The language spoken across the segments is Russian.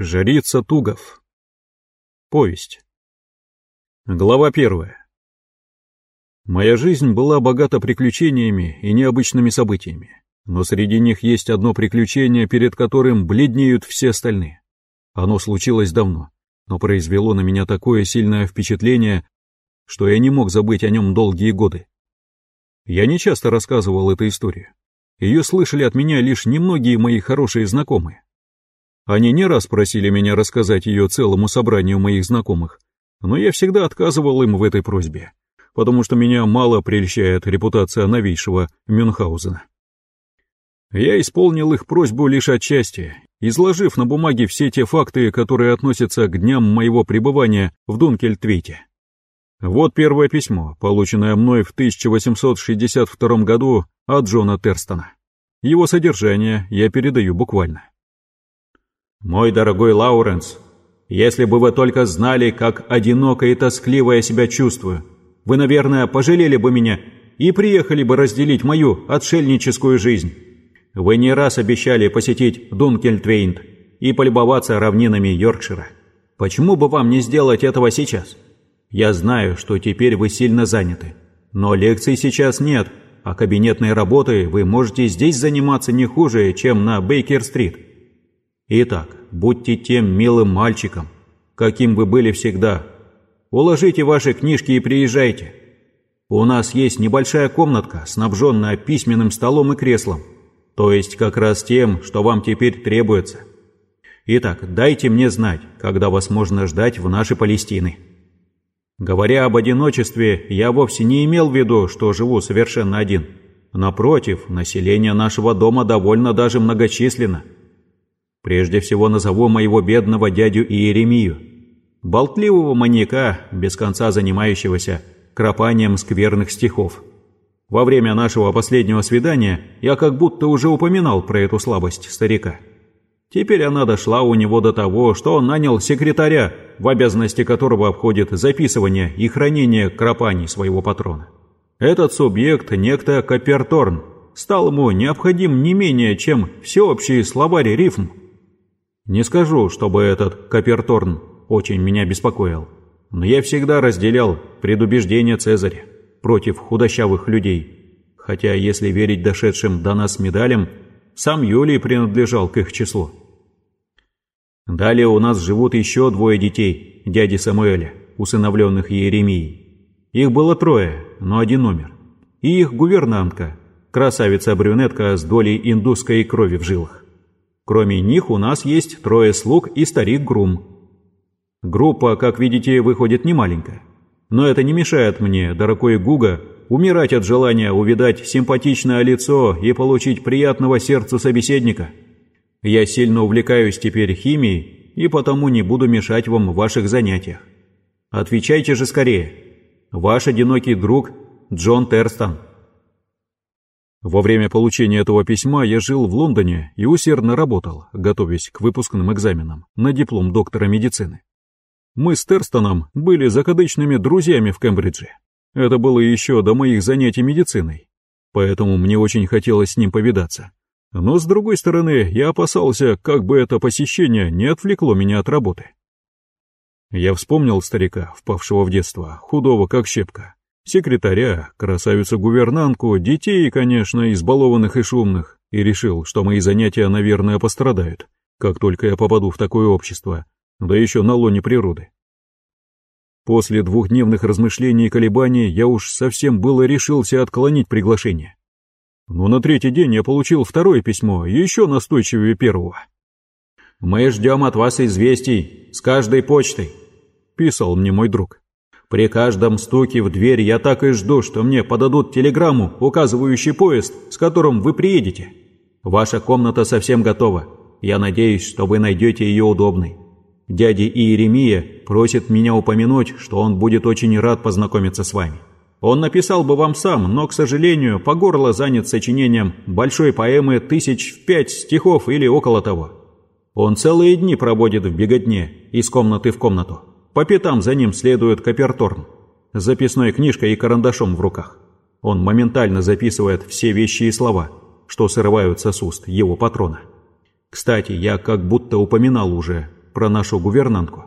Жрица Тугов. Повесть. Глава первая. Моя жизнь была богата приключениями и необычными событиями, но среди них есть одно приключение, перед которым бледнеют все остальные. Оно случилось давно, но произвело на меня такое сильное впечатление, что я не мог забыть о нем долгие годы. Я не часто рассказывал эту историю. Ее слышали от меня лишь немногие мои хорошие знакомые. Они не раз просили меня рассказать ее целому собранию моих знакомых, но я всегда отказывал им в этой просьбе, потому что меня мало прельщает репутация новейшего Мюнхгаузена. Я исполнил их просьбу лишь отчасти, изложив на бумаге все те факты, которые относятся к дням моего пребывания в Дункельтвейте. Вот первое письмо, полученное мной в 1862 году от Джона Терстона. Его содержание я передаю буквально. Мой дорогой Лауренс, если бы вы только знали, как одиноко и тоскливо я себя чувствую, вы, наверное, пожалели бы меня и приехали бы разделить мою отшельническую жизнь. Вы не раз обещали посетить Дункельтвейнт и полюбоваться равнинами Йоркшира. Почему бы вам не сделать этого сейчас? Я знаю, что теперь вы сильно заняты, но лекций сейчас нет, а кабинетной работой вы можете здесь заниматься не хуже, чем на Бейкер-стрит. Итак, будьте тем милым мальчиком, каким вы были всегда. Уложите ваши книжки и приезжайте. У нас есть небольшая комнатка, снабженная письменным столом и креслом, то есть как раз тем, что вам теперь требуется. Итак, дайте мне знать, когда вас можно ждать в нашей Палестины. Говоря об одиночестве, я вовсе не имел в виду, что живу совершенно один. Напротив, население нашего дома довольно даже многочисленно – Прежде всего назову моего бедного дядю Иеремию, болтливого маньяка, без конца занимающегося кропанием скверных стихов. Во время нашего последнего свидания я как будто уже упоминал про эту слабость старика. Теперь она дошла у него до того, что он нанял секретаря, в обязанности которого входит записывание и хранение кропаний своего патрона. Этот субъект, некто Каперторн, стал ему необходим не менее, чем всеобщий словарь рифм, не скажу, чтобы этот Каперторн очень меня беспокоил, но я всегда разделял предубеждения Цезаря против худощавых людей, хотя, если верить дошедшим до нас медалям, сам Юлий принадлежал к их числу. Далее у нас живут еще двое детей дяди Самуэля, усыновленных Иеремией. Их было трое, но один умер. И их гувернантка, красавица-брюнетка с долей индусской крови в жилах. Кроме них у нас есть трое слуг и старик Грум. Группа, как видите, выходит немаленькая. Но это не мешает мне, дорогой Гуга, умирать от желания увидать симпатичное лицо и получить приятного сердцу собеседника. Я сильно увлекаюсь теперь химией и потому не буду мешать вам в ваших занятиях. Отвечайте же скорее. Ваш одинокий друг Джон Терстон. Во время получения этого письма я жил в Лондоне и усердно работал, готовясь к выпускным экзаменам на диплом доктора медицины. Мы с Терстоном были закадычными друзьями в Кембридже. Это было еще до моих занятий медициной, поэтому мне очень хотелось с ним повидаться. Но, с другой стороны, я опасался, как бы это посещение не отвлекло меня от работы. Я вспомнил старика, впавшего в детство, худого как щепка, секретаря, красавицу-гувернантку, детей, конечно, избалованных и шумных, и решил, что мои занятия, наверное, пострадают, как только я попаду в такое общество, да еще на лоне природы. После двухдневных размышлений и колебаний я уж совсем было решился отклонить приглашение. Но на третий день я получил второе письмо, еще настойчивее первого. «Мы ждем от вас известий с каждой почтой», — писал мне мой друг. При каждом стуке в дверь я так и жду, что мне подадут телеграмму, указывающий поезд, с которым вы приедете. Ваша комната совсем готова. Я надеюсь, что вы найдете ее удобной. Дядя Иеремия просит меня упомянуть, что он будет очень рад познакомиться с вами. Он написал бы вам сам, но, к сожалению, по горло занят сочинением большой поэмы тысяч в пять стихов или около того. Он целые дни проводит в беготне из комнаты в комнату. По пятам за ним следует Каперторн с записной книжкой и карандашом в руках. Он моментально записывает все вещи и слова, что срываются с уст его патрона. Кстати, я как будто упоминал уже про нашу гувернантку.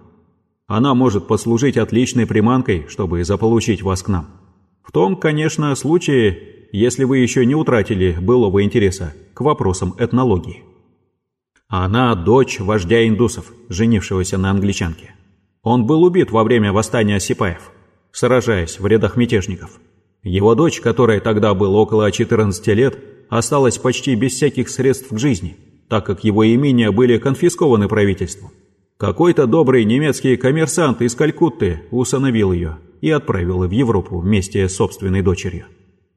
Она может послужить отличной приманкой, чтобы заполучить вас к нам. В том, конечно, случае, если вы еще не утратили былого интереса к вопросам этнологии. Она дочь вождя индусов, женившегося на англичанке. Он был убит во время восстания сипаев, сражаясь в рядах мятежников. Его дочь, которой тогда было около 14 лет, осталась почти без всяких средств к жизни, так как его имения были конфискованы правительством. Какой-то добрый немецкий коммерсант из Калькутты усыновил ее и отправил в Европу вместе с собственной дочерью.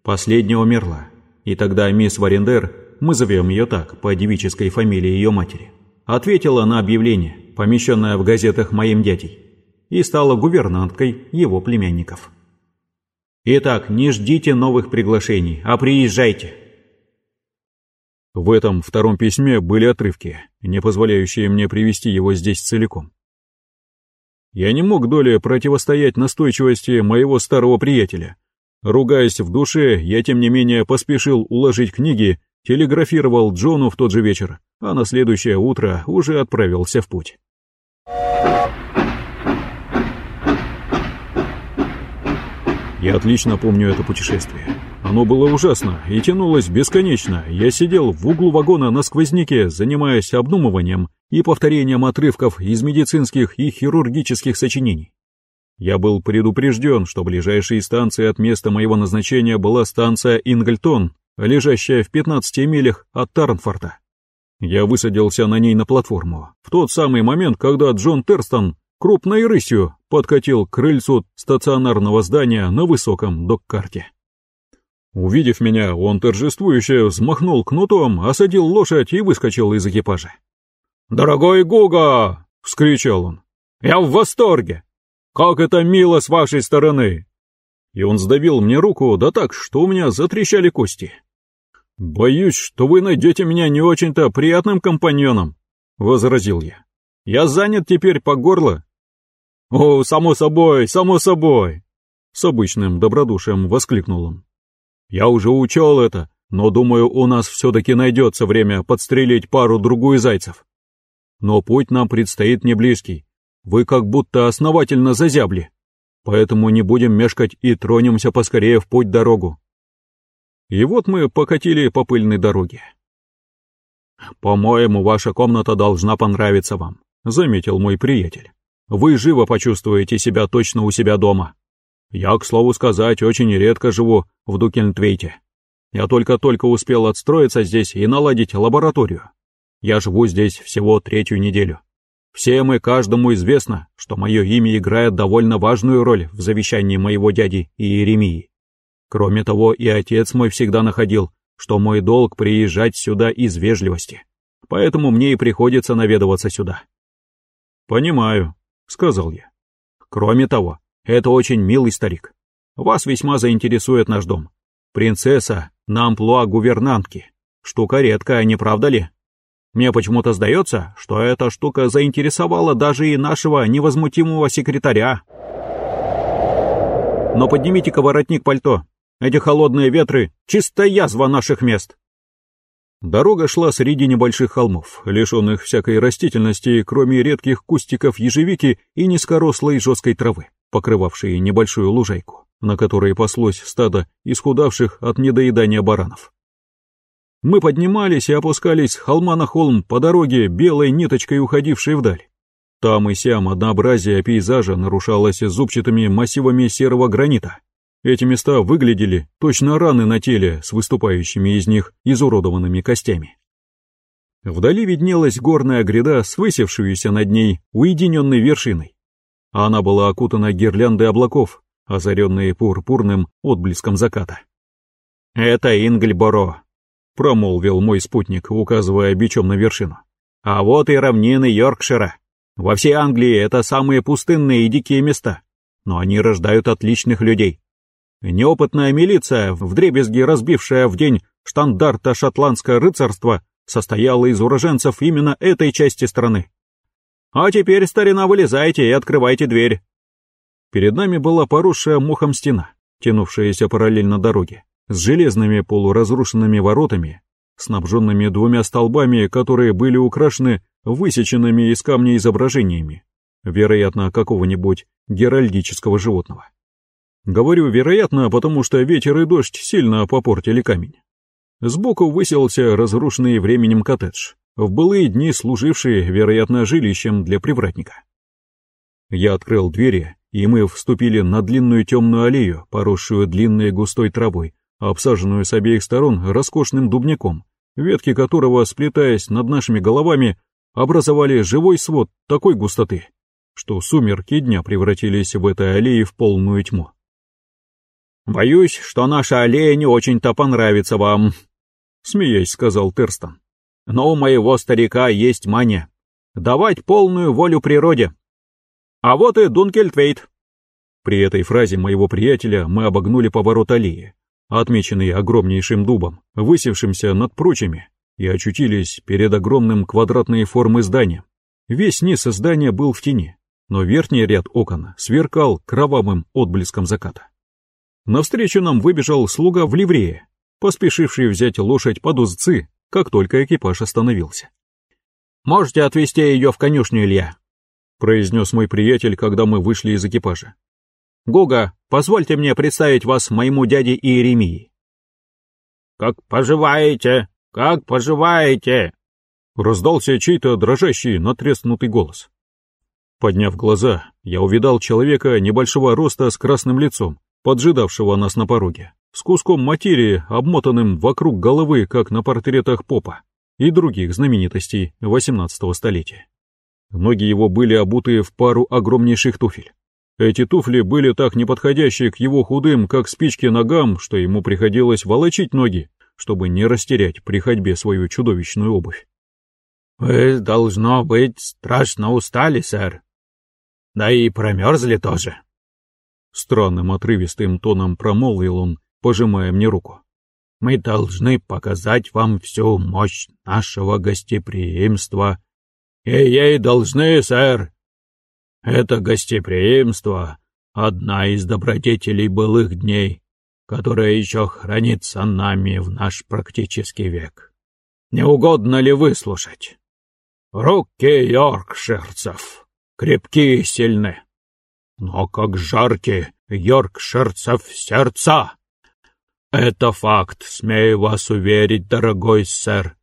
Последняя умерла, и тогда мисс Варендер, мы зовем ее так, по девической фамилии ее матери, ответила на объявление, помещенное в газетах моим дядей, и стала гувернанткой его племянников. Итак, не ждите новых приглашений, а приезжайте. В этом втором письме были отрывки, не позволяющие мне привести его здесь целиком. Я не мог доли противостоять настойчивости моего старого приятеля. Ругаясь в душе, я тем не менее поспешил уложить книги, телеграфировал Джону в тот же вечер, а на следующее утро уже отправился в путь. Я отлично помню это путешествие. Оно было ужасно и тянулось бесконечно. Я сидел в углу вагона на сквозняке, занимаясь обдумыванием и повторением отрывков из медицинских и хирургических сочинений. Я был предупрежден, что ближайшей станцией от места моего назначения была станция Ингельтон, лежащая в 15 милях от Тарнфорта. Я высадился на ней на платформу, в тот самый момент, когда Джон Терстон крупной рысью подкатил к крыльцу стационарного здания на высоком док-карте. Увидев меня, он торжествующе взмахнул кнутом, осадил лошадь и выскочил из экипажа. «Дорогой Гуга!» — вскричал он. «Я в восторге! Как это мило с вашей стороны!» И он сдавил мне руку, да так, что у меня затрещали кости. «Боюсь, что вы найдете меня не очень-то приятным компаньоном», — возразил я. «Я занят теперь по горло «О, само собой, само собой!» С обычным добродушием воскликнул он. «Я уже учел это, но думаю, у нас все-таки найдется время подстрелить пару-другую зайцев. Но путь нам предстоит не близкий. Вы как будто основательно зазябли. Поэтому не будем мешкать и тронемся поскорее в путь-дорогу». И вот мы покатили по пыльной дороге. «По-моему, ваша комната должна понравиться вам», — заметил мой приятель вы живо почувствуете себя точно у себя дома. Я, к слову сказать, очень редко живу в Дукентвейте. Я только-только успел отстроиться здесь и наладить лабораторию. Я живу здесь всего третью неделю. Всем и каждому известно, что мое имя играет довольно важную роль в завещании моего дяди Иеремии. Кроме того, и отец мой всегда находил, что мой долг приезжать сюда из вежливости. Поэтому мне и приходится наведываться сюда. Понимаю, — сказал я. «Кроме того, это очень милый старик. Вас весьма заинтересует наш дом. Принцесса на амплуа гувернантки. Штука редкая, не правда ли? Мне почему-то сдается, что эта штука заинтересовала даже и нашего невозмутимого секретаря. Но поднимите-ка воротник пальто. Эти холодные ветры — чистая язва наших мест. Дорога шла среди небольших холмов, лишенных всякой растительности, кроме редких кустиков ежевики и низкорослой жесткой травы, покрывавшей небольшую лужайку, на которой паслось стадо исхудавших от недоедания баранов. Мы поднимались и опускались с холма на холм по дороге, белой ниточкой уходившей вдаль. Там и сям однообразие пейзажа нарушалось зубчатыми массивами серого гранита, эти места выглядели точно раны на теле с выступающими из них изуродованными костями. Вдали виднелась горная гряда с высевшуюся над ней уединенной вершиной. Она была окутана гирляндой облаков, озаренные пурпурным отблеском заката. «Это Ингельборо», — промолвил мой спутник, указывая бичом на вершину. «А вот и равнины Йоркшира. Во всей Англии это самые пустынные и дикие места, но они рождают отличных людей. Неопытная милиция, вдребезги разбившая в день штандарта шотландское рыцарство, состояла из уроженцев именно этой части страны. А теперь, старина, вылезайте и открывайте дверь. Перед нами была поросшая мохом стена, тянувшаяся параллельно дороге, с железными полуразрушенными воротами, снабженными двумя столбами, которые были украшены высеченными из камня изображениями, вероятно, какого-нибудь геральдического животного. Говорю «вероятно», потому что ветер и дождь сильно попортили камень. Сбоку выселся разрушенный временем коттедж, в былые дни служивший, вероятно, жилищем для привратника. Я открыл двери, и мы вступили на длинную темную аллею, поросшую длинной густой травой, обсаженную с обеих сторон роскошным дубняком, ветки которого, сплетаясь над нашими головами, образовали живой свод такой густоты, что сумерки дня превратились в этой аллее в полную тьму. «Боюсь, что наша аллея не очень-то понравится вам», — смеясь сказал Терстон. «Но у моего старика есть мания. Давать полную волю природе. А вот и Дункельтвейт». При этой фразе моего приятеля мы обогнули поворот аллеи, отмеченный огромнейшим дубом, высевшимся над прочими, и очутились перед огромным квадратной формы зданием. Весь низ здания был в тени, но верхний ряд окон сверкал кровавым отблеском заката. Навстречу нам выбежал слуга в ливрее, поспешивший взять лошадь под узцы, как только экипаж остановился. «Можете отвезти ее в конюшню, Илья», — произнес мой приятель, когда мы вышли из экипажа. «Гуга, позвольте мне представить вас моему дяде Иеремии». «Как поживаете? Как поживаете?» Раздался чей-то дрожащий, натреснутый голос. Подняв глаза, я увидал человека небольшого роста с красным лицом, поджидавшего нас на пороге, с куском материи, обмотанным вокруг головы, как на портретах Попа и других знаменитостей XVIII столетия. Ноги его были обуты в пару огромнейших туфель. Эти туфли были так неподходящие к его худым, как спички ногам, что ему приходилось волочить ноги, чтобы не растерять при ходьбе свою чудовищную обувь. «Вы, должно быть, страшно устали, сэр», да и промерзли тоже. Странным отрывистым тоном промолвил он, пожимая мне руку. Мы должны показать вам всю мощь нашего гостеприимства. Ей-ей должны, сэр. Это гостеприимство — одна из добродетелей былых дней, которая еще хранится нами в наш практический век. Не угодно ли выслушать? Руки йоркширцев! крепкие и сильны. Но как жаркие йоркширцев сердца! Это факт, смею вас уверить, дорогой сэр.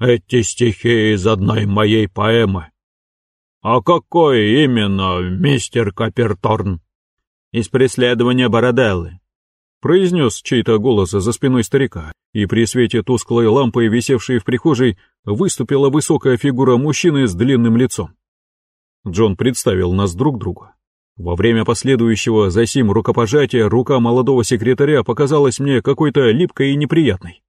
Эти стихи из одной моей поэмы. А какой именно, мистер Каперторн? Из преследования Бороделлы. Произнес чей-то голос за спиной старика, и при свете тусклой лампы, висевшей в прихожей, выступила высокая фигура мужчины с длинным лицом. Джон представил нас друг другу. Во время последующего за сим рукопожатия рука молодого секретаря показалась мне какой-то липкой и неприятной.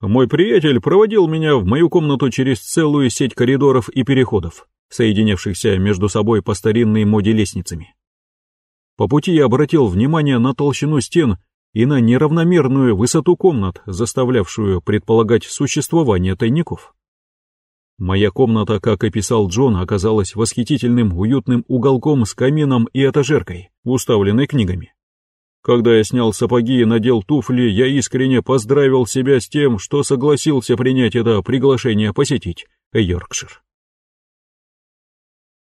Мой приятель проводил меня в мою комнату через целую сеть коридоров и переходов, соединившихся между собой по старинной моде лестницами. По пути я обратил внимание на толщину стен и на неравномерную высоту комнат, заставлявшую предполагать существование тайников. Моя комната, как и писал Джон, оказалась восхитительным уютным уголком с камином и этажеркой, уставленной книгами. Когда я снял сапоги и надел туфли, я искренне поздравил себя с тем, что согласился принять это приглашение посетить Йоркшир.